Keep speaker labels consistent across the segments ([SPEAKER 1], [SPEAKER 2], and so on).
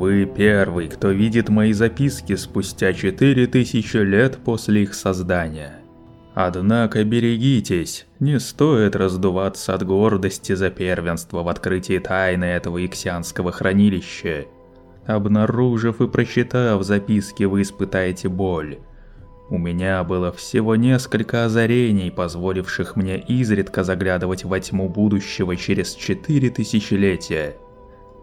[SPEAKER 1] Вы первый, кто видит мои записки спустя 4000 лет после их создания. Однако берегитесь, не стоит раздуваться от гордости за первенство в открытии тайны этого иксианского хранилища. Обнаружив и прочитав записки, вы испытаете боль. У меня было всего несколько озарений, позволивших мне изредка заглядывать во тьму будущего через четыре тысячелетия.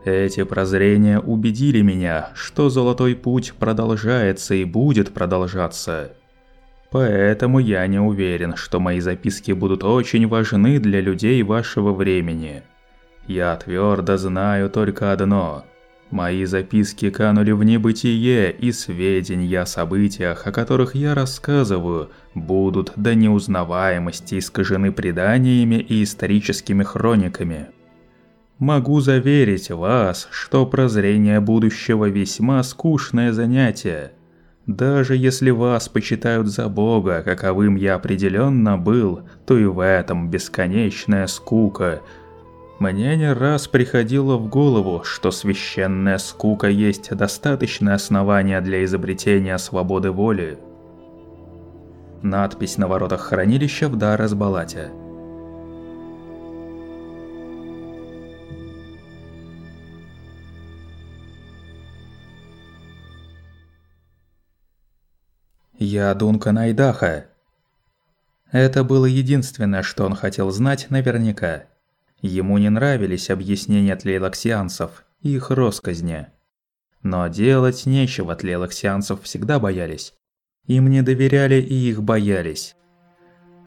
[SPEAKER 1] Эти прозрения убедили меня, что Золотой Путь продолжается и будет продолжаться. Поэтому я не уверен, что мои записки будут очень важны для людей вашего времени. Я твердо знаю только одно – Мои записки канули в небытие, и сведения о событиях, о которых я рассказываю, будут до неузнаваемости искажены преданиями и историческими хрониками. Могу заверить вас, что прозрение будущего весьма скучное занятие. Даже если вас почитают за Бога, каковым я определенно был, то и в этом бесконечная скука – мне не раз приходило в голову, что священная скука есть достаточное основание для изобретения свободы воли. Надпись на воротах хранилища в Дарасбалате. «Я Дункан Айдаха». Это было единственное, что он хотел знать наверняка. Ему не нравились объяснения тлейлоксианцев и их росказни. Но делать нечего, тлейлоксианцев всегда боялись. Им не доверяли и их боялись.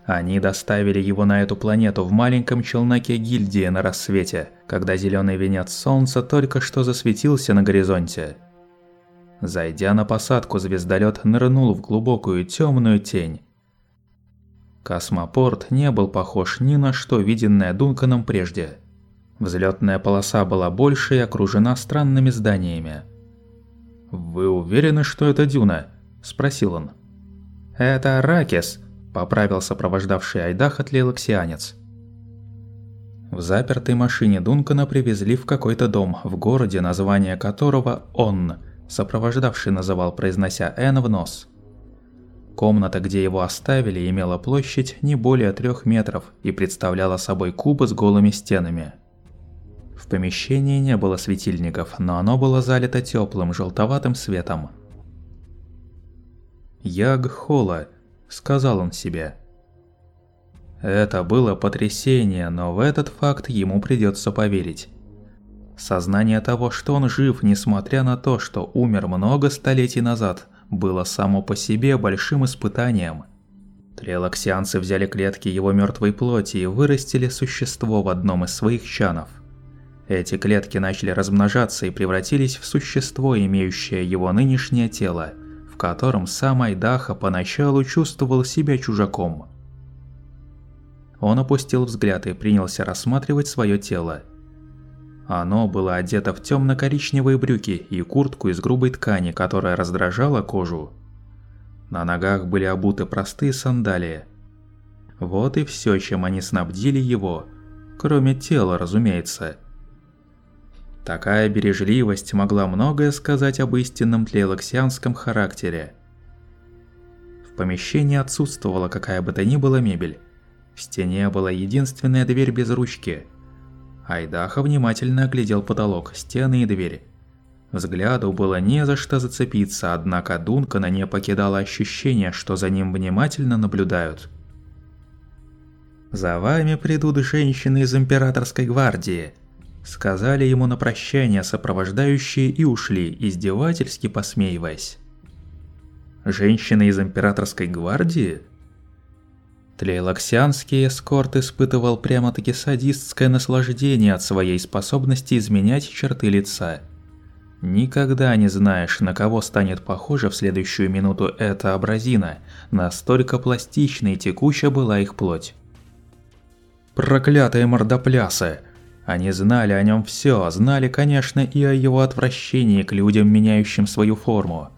[SPEAKER 1] Они доставили его на эту планету в маленьком челноке гильдии на рассвете, когда зеленый венец солнца только что засветился на горизонте. Зайдя на посадку, звездолет нырнул в глубокую темную тень Космопорт не был похож ни на что виденное Дунканом прежде. Взлетная полоса была больше и окружена странными зданиями. «Вы уверены, что это Дюна?» – спросил он. «Это Аракис», – поправил сопровождавший Айдаха тлелоксианец. В запертой машине Дункана привезли в какой-то дом в городе, название которого «Он», сопровождавший называл, произнося «Н» в нос. Комната, где его оставили, имела площадь не более трех метров и представляла собой куб с голыми стенами. В помещении не было светильников, но оно было залито теплым желтоватым светом. «Яг Хола», — сказал он себе. Это было потрясение, но в этот факт ему придется поверить. Сознание того, что он жив, несмотря на то, что умер много столетий назад, было само по себе большим испытанием. Трелоксианцы взяли клетки его мертвой плоти и вырастили существо в одном из своих чанов. Эти клетки начали размножаться и превратились в существо, имеющее его нынешнее тело, в котором сам Айдаха поначалу чувствовал себя чужаком. Он опустил взгляд и принялся рассматривать свое тело. Оно было одето в темно-коричневые брюки и куртку из грубой ткани, которая раздражала кожу. На ногах были обуты простые сандалии. Вот и все, чем они снабдили его, кроме тела, разумеется. Такая бережливость могла многое сказать об истинном тлейлоксианском характере. В помещении отсутствовала какая бы то ни была мебель. В стене была единственная дверь без ручки – Айдаха внимательно оглядел потолок, стены и двери. Взгляду было не за что зацепиться, однако Дункана не покидало ощущение, что за ним внимательно наблюдают. «За вами придут женщины из Императорской гвардии», – сказали ему на прощание сопровождающие и ушли, издевательски посмеиваясь. «Женщины из Императорской гвардии?» Тлейлоксианский эскорт испытывал прямо-таки садистское наслаждение от своей способности изменять черты лица. Никогда не знаешь, на кого станет похожа в следующую минуту эта абразина, настолько пластичной и текуща была их плоть. Проклятые мордоплясы! Они знали о нем все, знали, конечно, и о его отвращении к людям, меняющим свою форму.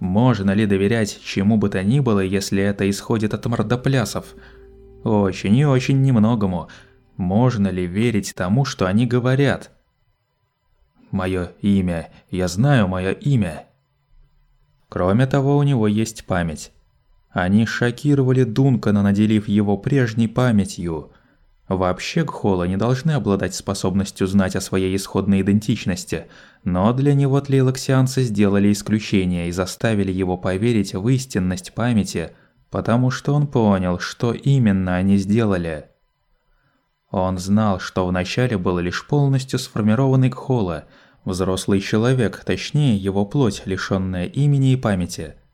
[SPEAKER 1] Можно ли доверять чему бы то ни было, если это исходит от мордоплясов? Очень и очень немногому. Можно ли верить тому, что они говорят? мое имя, я знаю мое имя. Кроме того, у него есть память. Они шокировали Дункана, наделив его прежней памятью. Вообще Гхола не должны обладать способностью знать о своей исходной идентичности, но для него тлейлоксианцы сделали исключение и заставили его поверить в истинность памяти, потому что он понял, что именно они сделали. Он знал, что вначале был лишь полностью сформированный Гхола, взрослый человек, точнее его плоть, лишённая имени и памяти –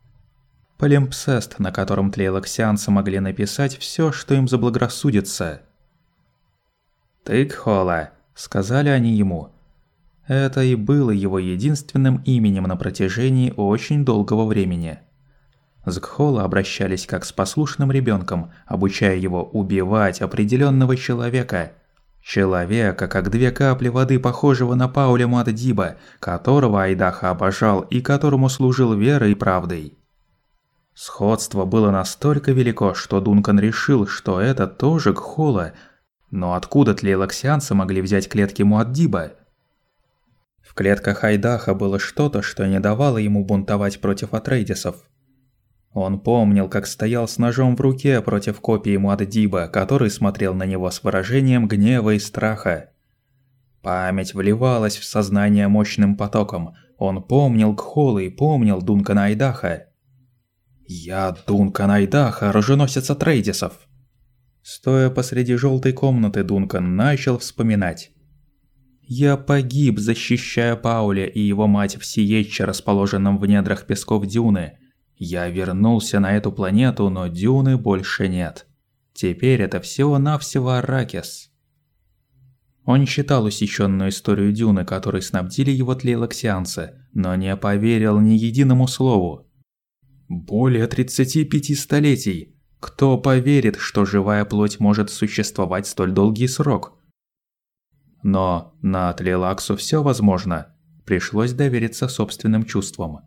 [SPEAKER 1] Полимпсест, на котором тлейлоксианцы могли написать всё, что им заблагорассудится. «Ты Кхола», — сказали они ему. Это и было его единственным именем на протяжении очень долгого времени. С Кхола обращались как с послушным ребёнком, обучая его убивать определённого человека. Человека, как две капли воды, похожего на Пауля Маддиба, которого Айдаха обожал и которому служил верой и правдой. Сходство было настолько велико, что Дункан решил, что это тоже Кхола. Но откуда тлейлоксианцы могли взять клетки Муаддиба? В клетках Айдаха было что-то, что не давало ему бунтовать против Атрейдисов. Он помнил, как стоял с ножом в руке против копии Муаддиба, который смотрел на него с выражением гнева и страха. Память вливалась в сознание мощным потоком. Он помнил Кхола и помнил Дункана Айдаха. «Я Дункан Айдаха, оруженосец Трейдисов!» Стоя посреди желтой комнаты, Дункан начал вспоминать. «Я погиб, защищая Пауля и его мать в Сиетче, расположенном в недрах песков Дюны. Я вернулся на эту планету, но Дюны больше нет. Теперь это всего-навсего Аракис». Он читал усеченную историю Дюны, которой снабдили его тлейлоксианцы, но не поверил ни единому слову. Более 35 столетий. Кто поверит, что живая плоть может существовать столь долгий срок? Но на Атлелаксу все возможно. Пришлось довериться собственным чувствам.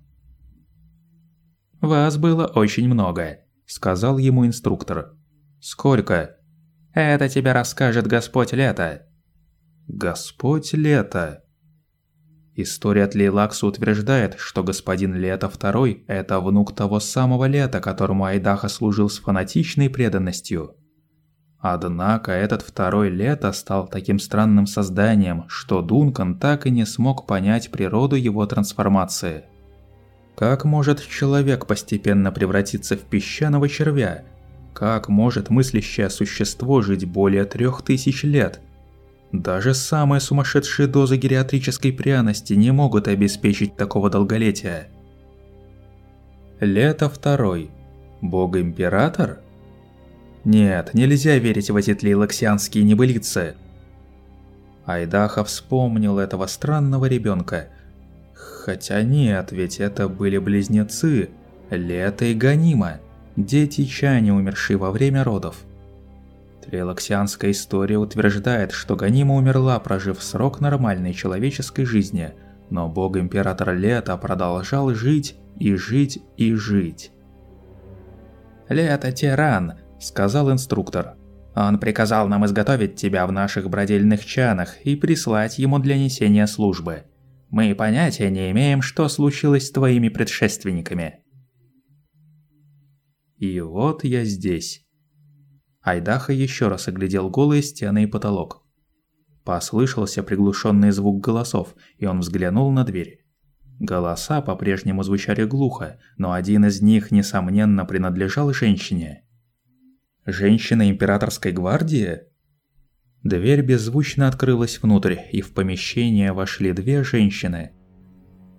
[SPEAKER 1] «Вас было очень много», – сказал ему инструктор. «Сколько?» «Это тебе расскажет Господь Лето». «Господь Лето?» История от Лейлакса утверждает, что господин Лето II – это внук того самого Лета, которому Айдаха служил с фанатичной преданностью. Однако этот второй Лето стал таким странным созданием, что Дункан так и не смог понять природу его трансформации. Как может человек постепенно превратиться в песчаного червя? Как может мыслящее существо жить более трех тысяч лет – даже самые сумасшедшие дозы гериатрической пряности не могут обеспечить такого долголетия. Лето второй. Бог-император? Нет, нельзя верить в эти тлейлоксианские небылицы. Айдаха вспомнил этого странного ребенка. Хотя нет, ведь это были близнецы, Лето и Ганима, дети Чани, умершие во время родов. Релаксианская история утверждает, что Ганима умерла, прожив срок нормальной человеческой жизни, но бог-император Лето продолжал жить и жить и жить. «Лето – тиран», – сказал инструктор. «Он приказал нам изготовить тебя в наших бродильных чанах и прислать ему для несения службы. Мы понятия не имеем, что случилось с твоими предшественниками». И вот я здесь. Айдаха еще раз оглядел голые стены и потолок. Послышался приглушенный звук голосов, и он взглянул на дверь. Голоса по-прежнему звучали глухо, но один из них, несомненно, принадлежал женщине. Женщина императорской гвардии? Дверь беззвучно открылась внутрь, и в помещение вошли две женщины.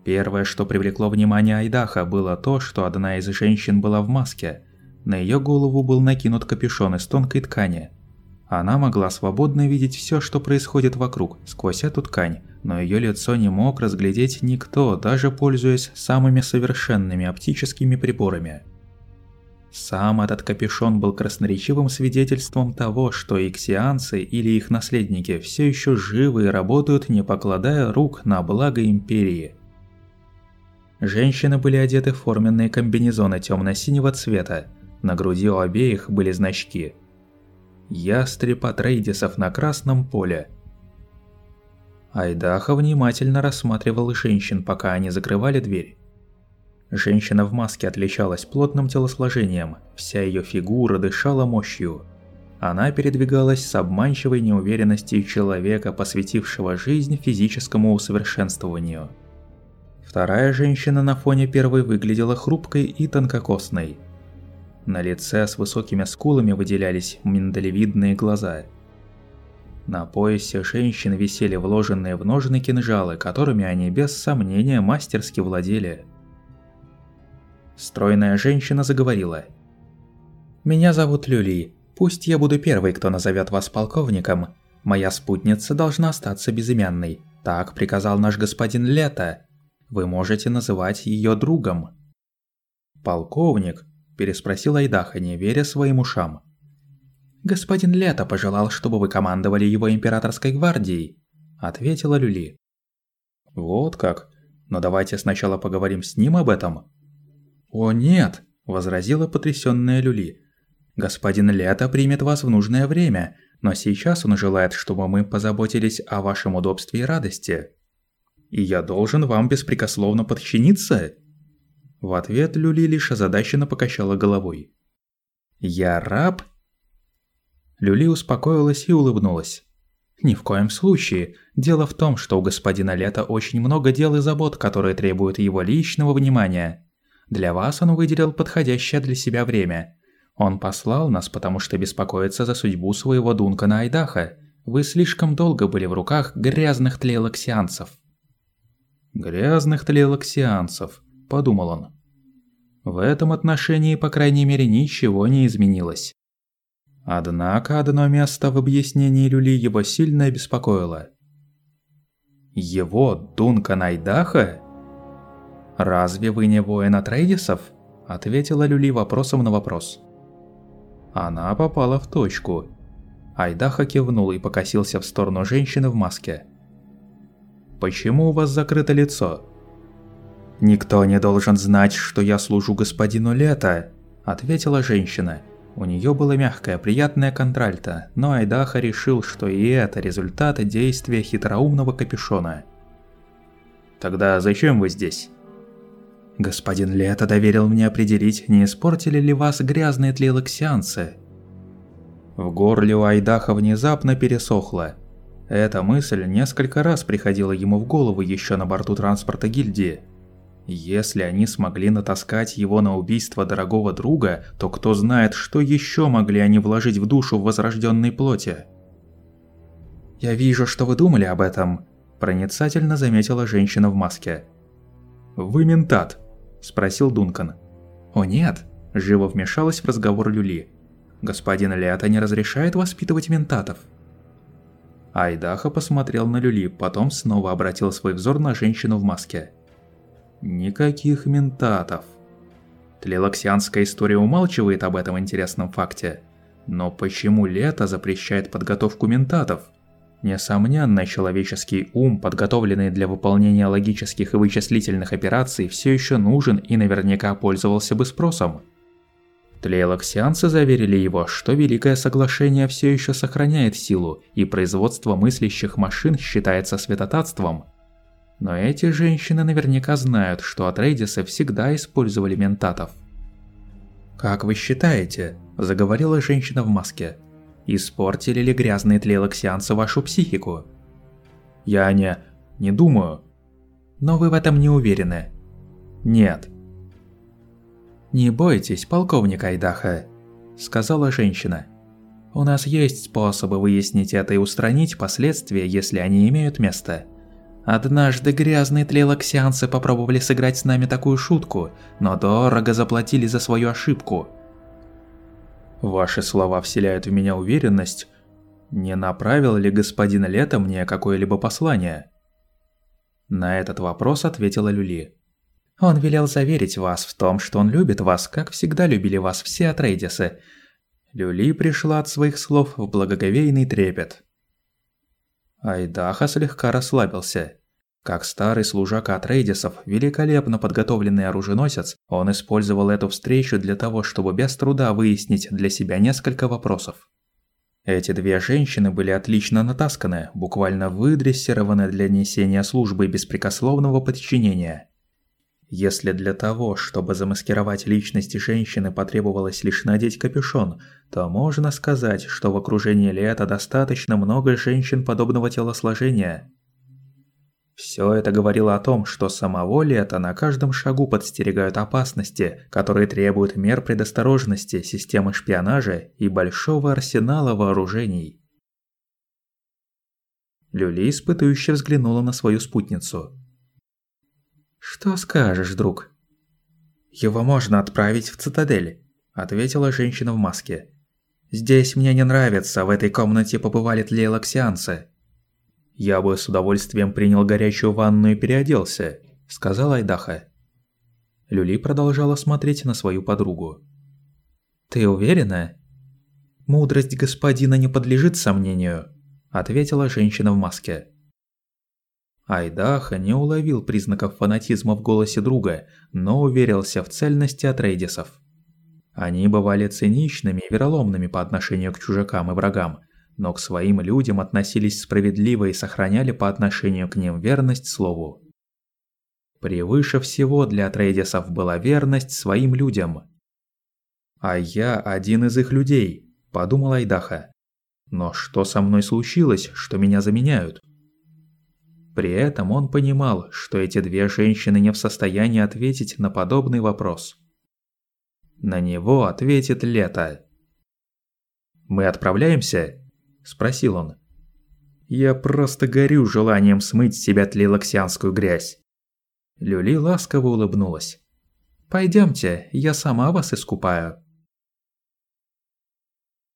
[SPEAKER 1] Первое, что привлекло внимание Айдаха, было то, что одна из женщин была в маске – на ее голову был накинут капюшон из тонкой ткани. Она могла свободно видеть все, что происходит вокруг, сквозь эту ткань, но ее лицо не мог разглядеть никто, даже пользуясь самыми совершенными оптическими приборами. Сам этот капюшон был красноречивым свидетельством того, что иксианцы или их наследники все еще живы и работают, не покладая рук на благо Империи. Женщины были одеты в форменные комбинезоны темно-синего цвета, на груди у обеих были значки. Ястреб от Рейдисов на красном поле. Айдаха внимательно рассматривал женщин, пока они закрывали дверь. Женщина в маске отличалась плотным телосложением, вся ее фигура дышала мощью. Она передвигалась с обманчивой неуверенностью человека, посвятившего жизнь физическому усовершенствованию. Вторая женщина на фоне первой выглядела хрупкой и тонкокосной. На лице с высокими скулами выделялись миндалевидные глаза. На поясе женщин висели вложенные в ножны кинжалы, которыми они без сомнения мастерски владели. Стройная женщина заговорила. «Меня зовут Люли. Пусть я буду первой, кто назовет вас полковником. Моя спутница должна остаться безымянной. Так приказал наш господин Лето. Вы можете называть ее другом». «Полковник?» – переспросил Айдаха, не веря своим ушам. «Господин Лето пожелал, чтобы вы командовали его императорской гвардией», – ответила Люли. «Вот как? Но давайте сначала поговорим с ним об этом», «О нет!» – возразила потрясённая Люли. «Господин Лето примет вас в нужное время, но сейчас он желает, чтобы мы позаботились о вашем удобстве и радости. И я должен вам беспрекословно подчиниться?» В ответ Люли лишь озадаченно покачала головой. «Я раб?» Люли успокоилась и улыбнулась. «Ни в коем случае. Дело в том, что у господина Лета очень много дел и забот, которые требуют его личного внимания. Для вас он выделил подходящее для себя время. Он послал нас, потому что беспокоится за судьбу своего Дункана Айдаха. Вы слишком долго были в руках грязных тлелоксианцев». «Грязных тлелоксианцев», – подумал он. В этом отношении, по крайней мере, ничего не изменилось. Однако одно место в объяснении Люли его сильно беспокоило. Его Дункан Айдаха? «Разве вы не воин Атрейдисов?» – ответила Люли вопросом на вопрос. Она попала в точку. Айдаха кивнул и покосился в сторону женщины в маске. «Почему у вас закрыто лицо?» «Никто не должен знать, что я служу господину Лето», – ответила женщина. У нее было мягкое, приятное контральто, но Айдаха решил, что и это результат действия хитроумного капюшона. «Тогда зачем вы здесь?» Господин Лето доверил мне определить, не испортили ли вас грязные тлелоксианцы. В горле у Айдаха внезапно пересохло. Эта мысль несколько раз приходила ему в голову еще на борту транспорта гильдии. Если они смогли натаскать его на убийство дорогого друга, то кто знает, что еще могли они вложить в душу в возрожденной плоти. «Я вижу, что вы думали об этом», – проницательно заметила женщина в маске. «Вы ментат», – спросил Дункан. «О нет», – живо вмешалась в разговор Люли. «Господин Лето не разрешает воспитывать ментатов». Айдаха посмотрел на Люли, потом снова обратил свой взор на женщину в маске. «Никаких ментатов». Тлелоксианская история умалчивает об этом интересном факте. Но почему Лето запрещает подготовку ментатов? Несомненно, человеческий ум, подготовленный для выполнения логических и вычислительных операций, все еще нужен и наверняка пользовался бы спросом. Тлейлоксианцы заверили его, что Великое Соглашение все еще сохраняет силу, и производство мыслящих машин считается святотатством. Но эти женщины наверняка знают, что Атрейдисы всегда использовали ментатов. «Как вы считаете?» – заговорила женщина в маске – Испортили ли грязные тлелоксианцы вашу психику? Я не... не думаю. Но вы в этом не уверены? Нет. Не бойтесь, полковник Айдаха, сказала женщина. У нас есть способы выяснить это и устранить последствия, если они имеют место. Однажды грязные тлелоксианцы попробовали сыграть с нами такую шутку, но дорого заплатили за свою ошибку – Ваши слова вселяют в меня уверенность. Не направил ли господин Лето мне какое-либо послание? На этот вопрос ответила Люли. Он велел заверить вас в том, что он любит вас, как всегда любили вас все Атрейдисы. Люли пришла от своих слов в благоговейный трепет. Айдаха слегка расслабился. Как старый служака от Рейдисов, великолепно подготовленный оруженосец, он использовал эту встречу для того, чтобы без труда выяснить для себя несколько вопросов. Эти две женщины были отлично натасканы, буквально выдрессированы для несения службы беспрекословного подчинения. Если для того, чтобы замаскировать личность женщины потребовалось лишь надеть капюшон, то можно сказать, что в окружении Лета достаточно много женщин подобного телосложения. Все это говорило о том, что самого Лета на каждом шагу подстерегают опасности, которые требуют мер предосторожности, системы шпионажа и большого арсенала вооружений. Люли испытующе взглянула на свою спутницу. «Что скажешь, друг?» «Его можно отправить в цитадель», – ответила женщина в маске. «Здесь мне не нравится, в этой комнате побывали тлейлоксианцы». «Я бы с удовольствием принял горячую ванну и переоделся», – сказал Айдаха. Люли продолжала смотреть на свою подругу. «Ты уверена?» «Мудрость господина не подлежит сомнению», – ответила женщина в маске. Айдаха не уловил признаков фанатизма в голосе друга, но уверился в цельности Атрейдисов. Они бывали циничными и вероломными по отношению к чужакам и врагам, но к своим людям относились справедливо и сохраняли по отношению к ним верность слову. Превыше всего для Трейдисов была верность своим людям. «А я один из их людей», – подумал Айдаха. «Но что со мной случилось, что меня заменяют?» При этом он понимал, что эти две женщины не в состоянии ответить на подобный вопрос. На него ответит Лето. «Мы отправляемся?» – спросил он. «Я просто горю желанием смыть с себя тлелоксианскую грязь». Люли ласково улыбнулась. «Пойдемте, я сама вас искупаю».